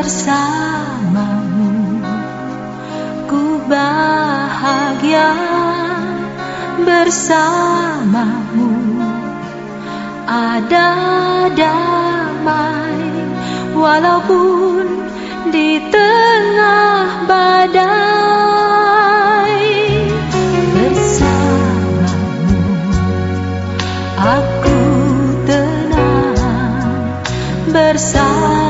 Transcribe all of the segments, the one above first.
bersamamu. Ku bahagia bersamamu. Ada damai walaupun di tengah badai. Bersamamu aku tenang bersamamu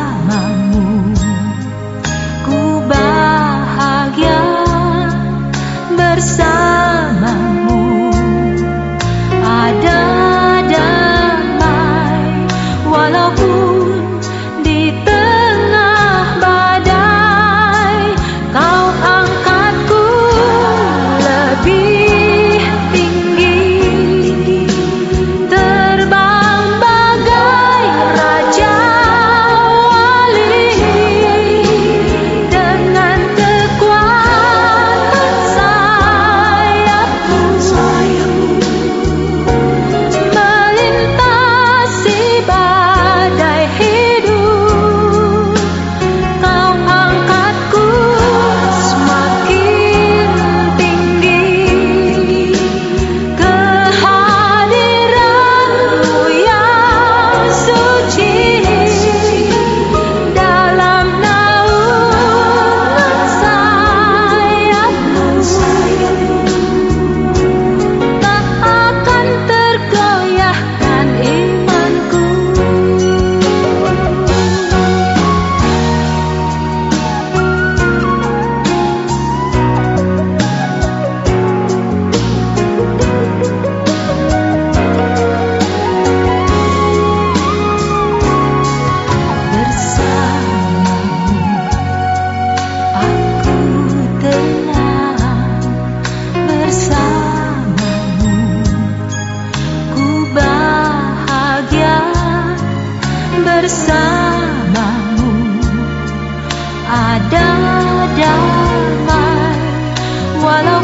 bersamamu. Ada damai walau